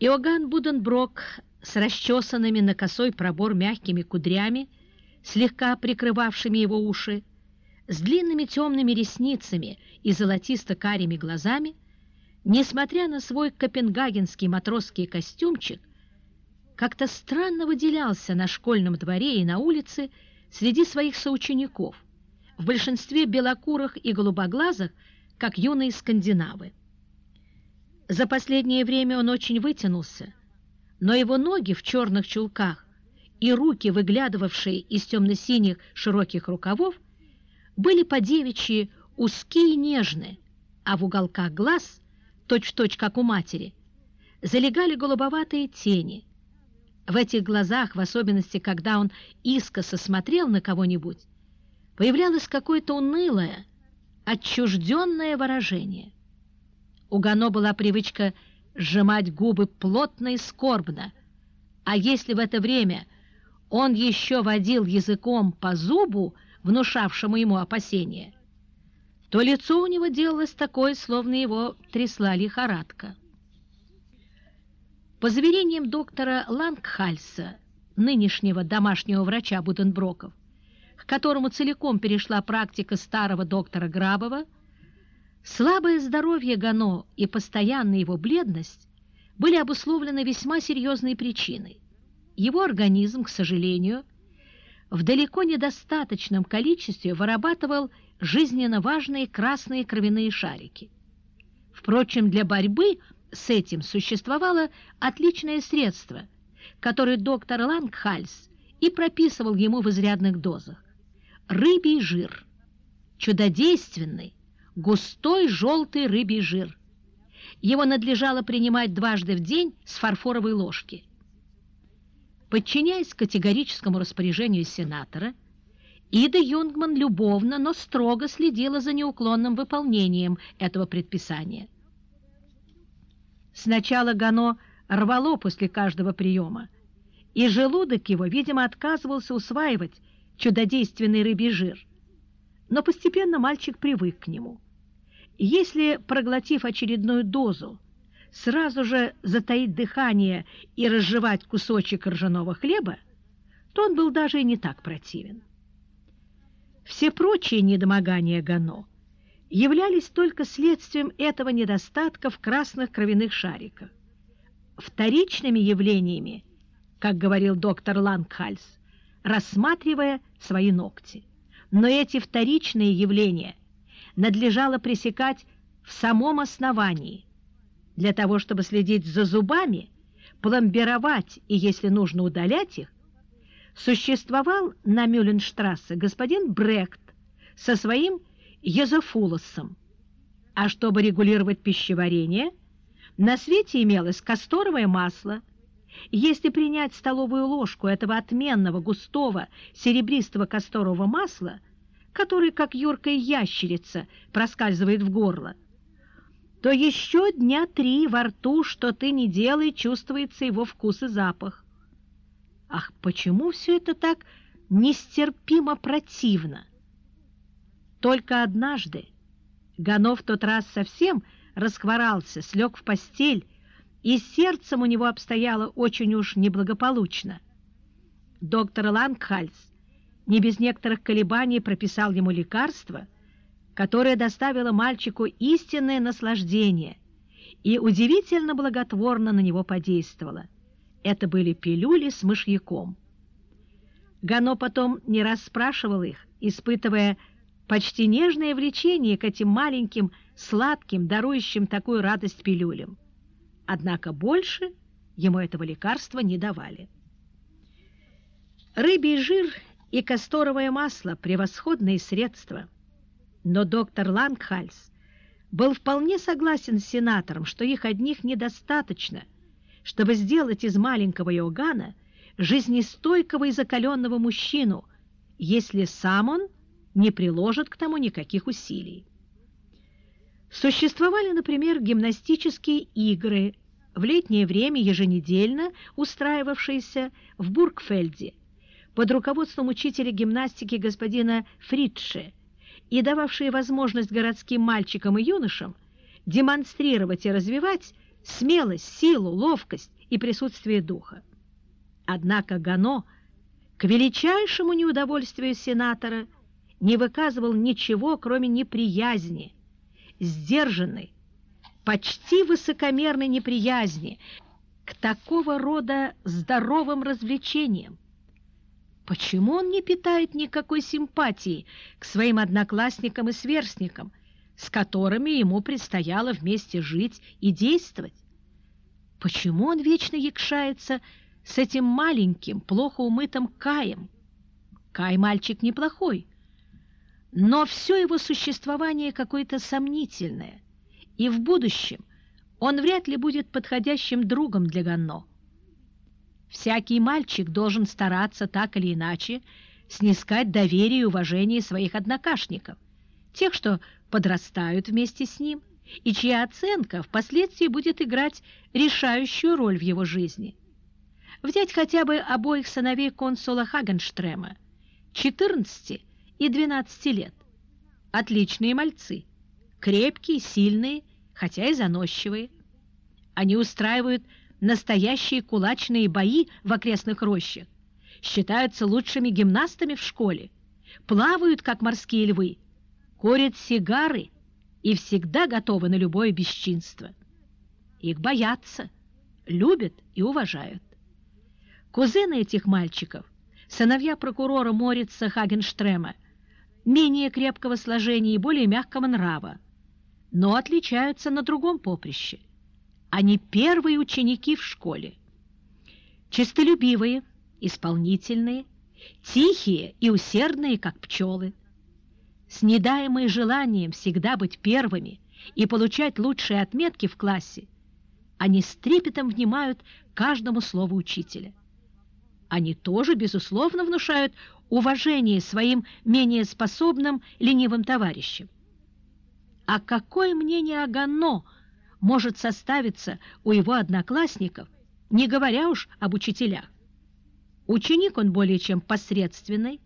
Иоганн Буденброк с расчесанными на косой пробор мягкими кудрями, слегка прикрывавшими его уши, с длинными темными ресницами и золотисто-карими глазами, несмотря на свой копенгагенский матросский костюмчик, как-то странно выделялся на школьном дворе и на улице среди своих соучеников, в большинстве белокурых и голубоглазых, как юные скандинавы. За последнее время он очень вытянулся, но его ноги в черных чулках и руки, выглядывавшие из темно-синих широких рукавов, были по-девичьи узкие и нежные, а в уголках глаз, точь-в-точь -точь, как у матери, залегали голубоватые тени. В этих глазах, в особенности, когда он искоса смотрел на кого-нибудь, появлялось какое-то унылое, отчужденное выражение. У Гано была привычка сжимать губы плотно и скорбно, а если в это время он еще водил языком по зубу, внушавшему ему опасения, то лицо у него делалось такое, словно его трясла лихорадка. По заверениям доктора Лангхальса, нынешнего домашнего врача Буденброков, к которому целиком перешла практика старого доктора Грабова, Слабое здоровье Гано и постоянная его бледность были обусловлены весьма серьезной причиной. Его организм, к сожалению, в далеко недостаточном количестве вырабатывал жизненно важные красные кровяные шарики. Впрочем, для борьбы с этим существовало отличное средство, которое доктор Лангхальс и прописывал ему в изрядных дозах. Рыбий жир, чудодейственный, густой желтый рыбий жир. Его надлежало принимать дважды в день с фарфоровой ложки. Подчиняясь категорическому распоряжению сенатора, Ида Юнгман любовно, но строго следила за неуклонным выполнением этого предписания. Сначала Гано рвало после каждого приема, и желудок его, видимо, отказывался усваивать чудодейственный рыбий жир. Но постепенно мальчик привык к нему. Если, проглотив очередную дозу, сразу же затаить дыхание и разжевать кусочек ржаного хлеба, то он был даже и не так противен. Все прочие недомогания Гано являлись только следствием этого недостатка в красных кровяных шариках. Вторичными явлениями, как говорил доктор Лангхальс, рассматривая свои ногти. Но эти вторичные явления – надлежало пресекать в самом основании. Для того, чтобы следить за зубами, пломбировать и, если нужно, удалять их, существовал на Мюлленштрассе господин Брехт со своим езофулосом. А чтобы регулировать пищеварение, на свете имелось касторовое масло. Если принять столовую ложку этого отменного, густого, серебристого касторового масла – который, как юркая ящерица, проскальзывает в горло, то еще дня три во рту, что ты не делай, чувствуется его вкус и запах. Ах, почему все это так нестерпимо противно? Только однажды Гано в тот раз совсем расхворался, слег в постель, и сердцем у него обстояло очень уж неблагополучно. Доктор Лангхальс не без некоторых колебаний прописал ему лекарство, которое доставило мальчику истинное наслаждение и удивительно благотворно на него подействовало. Это были пилюли с мышьяком. Гано потом не раз спрашивал их, испытывая почти нежное влечение к этим маленьким, сладким, дарующим такую радость пилюлям. Однако больше ему этого лекарства не давали. Рыбий жир и касторовое масло – превосходные средства. Но доктор Лангхальс был вполне согласен с сенатором, что их одних недостаточно, чтобы сделать из маленького Иоганна жизнестойкого и закаленного мужчину, если сам он не приложит к тому никаких усилий. Существовали, например, гимнастические игры, в летнее время еженедельно устраивавшиеся в Бургфельде – под руководством учителя гимнастики господина Фридше и дававшие возможность городским мальчикам и юношам демонстрировать и развивать смелость, силу, ловкость и присутствие духа. Однако Гано, к величайшему неудовольствию сенатора, не выказывал ничего, кроме неприязни, сдержанной, почти высокомерной неприязни к такого рода здоровым развлечениям. Почему он не питает никакой симпатии к своим одноклассникам и сверстникам, с которыми ему предстояло вместе жить и действовать? Почему он вечно якшается с этим маленьким, плохо умытым Каем? Кай мальчик неплохой, но все его существование какое-то сомнительное, и в будущем он вряд ли будет подходящим другом для Ганно. Всякий мальчик должен стараться так или иначе снискать доверие и уважение своих однокашников, тех, что подрастают вместе с ним, и чья оценка впоследствии будет играть решающую роль в его жизни. Взять хотя бы обоих сыновей консула Хагенштрема, 14 и 12 лет. Отличные мальцы, крепкие, сильные, хотя и заносчивые. Они устраивают настоящие кулачные бои в окрестных рощах, считаются лучшими гимнастами в школе, плавают, как морские львы, курят сигары и всегда готовы на любое бесчинство. Их боятся, любят и уважают. Кузены этих мальчиков, сыновья прокурора Морица Хагенштрема, менее крепкого сложения и более мягкого нрава, но отличаются на другом поприще – они первые ученики в школе. Чистолюбивые, исполнительные, тихие и усердные, как пчелы. С недаемой желанием всегда быть первыми и получать лучшие отметки в классе, они с трепетом внимают каждому слову учителя. Они тоже, безусловно, внушают уважение своим менее способным ленивым товарищам. А какое мнение о Ганно – может составиться у его одноклассников, не говоря уж об учителях. Ученик он более чем посредственный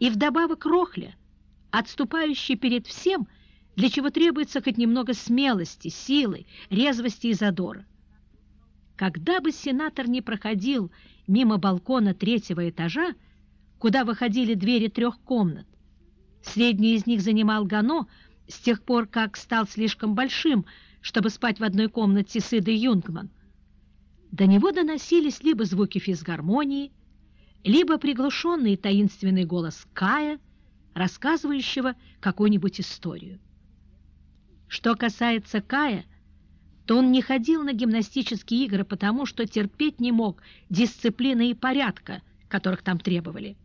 и вдобавок рохля, отступающий перед всем, для чего требуется хоть немного смелости, силы, резвости и задора. Когда бы сенатор не проходил мимо балкона третьего этажа, куда выходили двери трех комнат, средний из них занимал Гано с тех пор, как стал слишком большим, чтобы спать в одной комнате с Идой Юнгман. До него доносились либо звуки физгармонии, либо приглушенный таинственный голос Кая, рассказывающего какую-нибудь историю. Что касается Кая, то он не ходил на гимнастические игры, потому что терпеть не мог дисциплины и порядка, которых там требовали.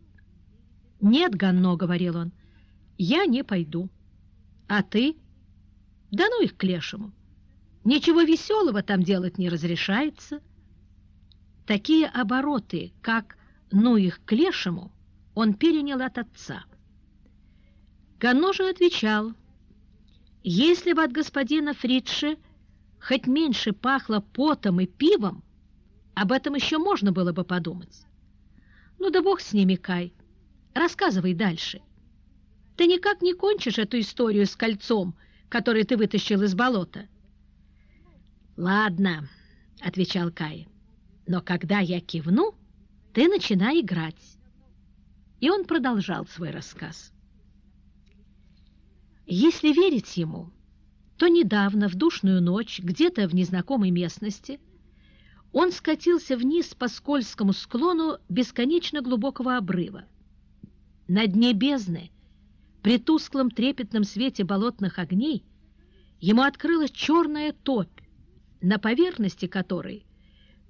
«Нет, Ганно», — говорил он, — «я не пойду». «А ты?» «Да ну их к лешему! Ничего веселого там делать не разрешается. Такие обороты, как «ну их к лешему», он перенял от отца. Гано же отвечал, «Если бы от господина Фридше хоть меньше пахло потом и пивом, об этом еще можно было бы подумать. Ну да бог с ними, Кай, рассказывай дальше. Ты никак не кончишь эту историю с кольцом, который ты вытащил из болота». «Ладно», — отвечал Кай, — «но когда я кивну, ты начинай играть». И он продолжал свой рассказ. Если верить ему, то недавно, в душную ночь, где-то в незнакомой местности, он скатился вниз по скользкому склону бесконечно глубокого обрыва. На дне бездны, при тусклом трепетном свете болотных огней, ему открылась черная топь, на поверхности которой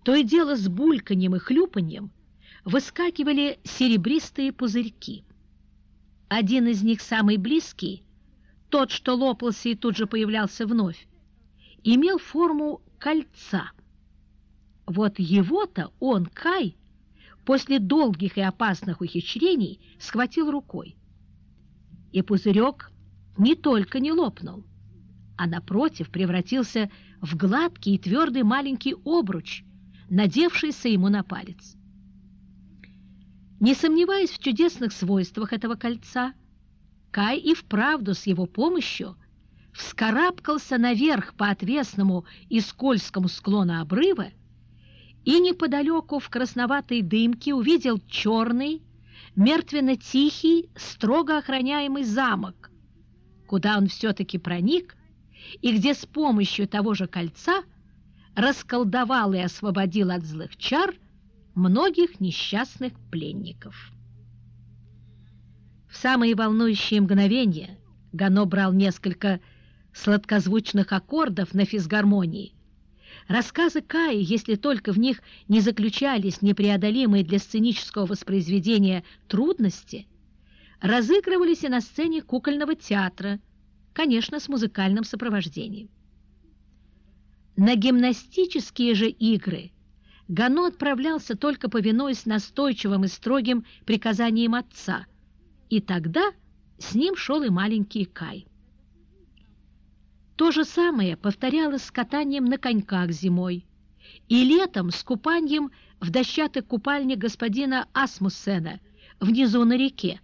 то и дело с бульканьем и хлюпаньем выскакивали серебристые пузырьки. Один из них, самый близкий, тот, что лопался и тут же появлялся вновь, имел форму кольца. Вот его-то он, Кай, после долгих и опасных ухищрений схватил рукой. И пузырек не только не лопнул, а напротив превратился в гладкий и твердый маленький обруч, надевшийся ему на палец. Не сомневаясь в чудесных свойствах этого кольца, Кай и вправду с его помощью вскарабкался наверх по отвесному и скользкому склону обрыва и неподалеку в красноватой дымке увидел черный, мертвенно-тихий, строго охраняемый замок, куда он все-таки проник и где с помощью того же кольца расколдовал и освободил от злых чар многих несчастных пленников. В самые волнующие мгновения Гано брал несколько сладкозвучных аккордов на физгармонии. Рассказы Каи, если только в них не заключались непреодолимые для сценического воспроизведения трудности, разыгрывались и на сцене кукольного театра, конечно, с музыкальным сопровождением. На гимнастические же игры Гано отправлялся только повинуясь настойчивым и строгим приказаниям отца, и тогда с ним шел и маленький Кай. То же самое повторялось с катанием на коньках зимой и летом с купанием в дощатой купальне господина Асмуссена внизу на реке.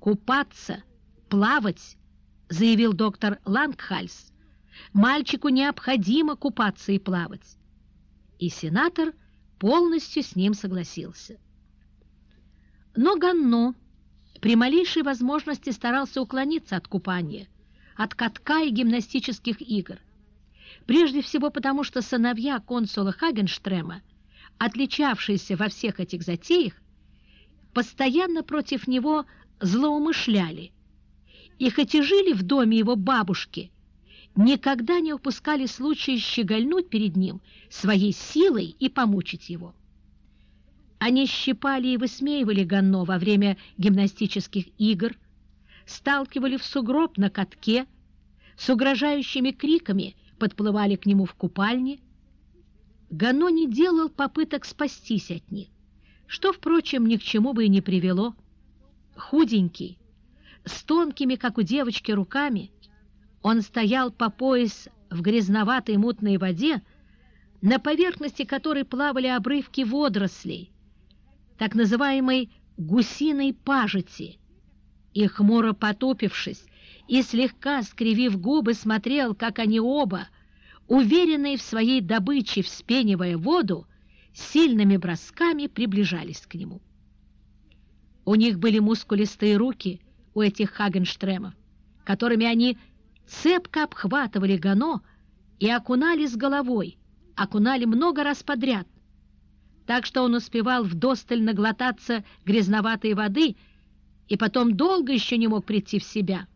«Купаться, плавать», — заявил доктор Лангхальс, — «мальчику необходимо купаться и плавать». И сенатор полностью с ним согласился. Но Ганно при малейшей возможности старался уклониться от купания — от катка и гимнастических игр. Прежде всего потому, что сыновья консула Хагенштрема, отличавшиеся во всех этих затеях, постоянно против него злоумышляли, и хоть и жили в доме его бабушки, никогда не упускали случая щегольнуть перед ним своей силой и помучить его. Они щипали и высмеивали Ганно во время гимнастических игр, сталкивали в сугроб на катке, с угрожающими криками подплывали к нему в купальне. Гано не делал попыток спастись от них, что, впрочем, ни к чему бы и не привело. Худенький, с тонкими, как у девочки, руками, он стоял по пояс в грязноватой мутной воде, на поверхности которой плавали обрывки водорослей, так называемой гусиной пажити, и, хмуро потупившись и слегка скривив губы, смотрел, как они оба, уверенные в своей добыче, вспенивая воду, сильными бросками приближались к нему. У них были мускулистые руки, у этих Хагенштремов, которыми они цепко обхватывали Гано и окунали с головой, окунали много раз подряд, так что он успевал вдосталь наглотаться грязноватой воды и потом долго еще не мог прийти в себя –